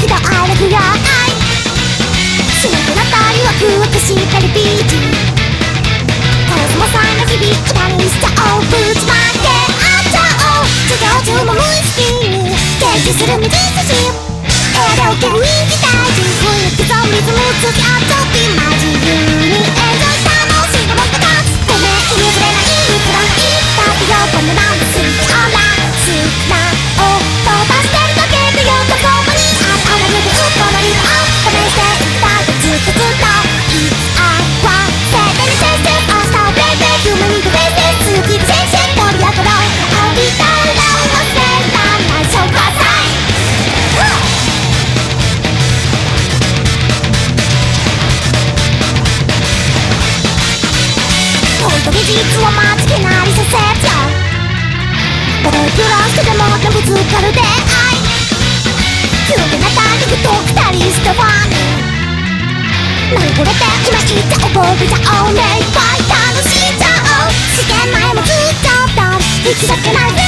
気とあるくらいしなくなったりワクワクしたリピーチコスモさんの日々歌にしちゃおうぶちまけあっちゃおう授業中も無意識に研究する道筋エレオケに期待時雰囲気とリズムつきあっちゃってマジ自由に本当に実は間違いなりさせちゃうバトルクラしてでもってぶつかる出会い急になった肉と二人してファン何これって今言っちゃおう覚えちゃおう目いっぱい楽しいじゃおう試験前もずっとだ引き裂けないフェンシ約束してない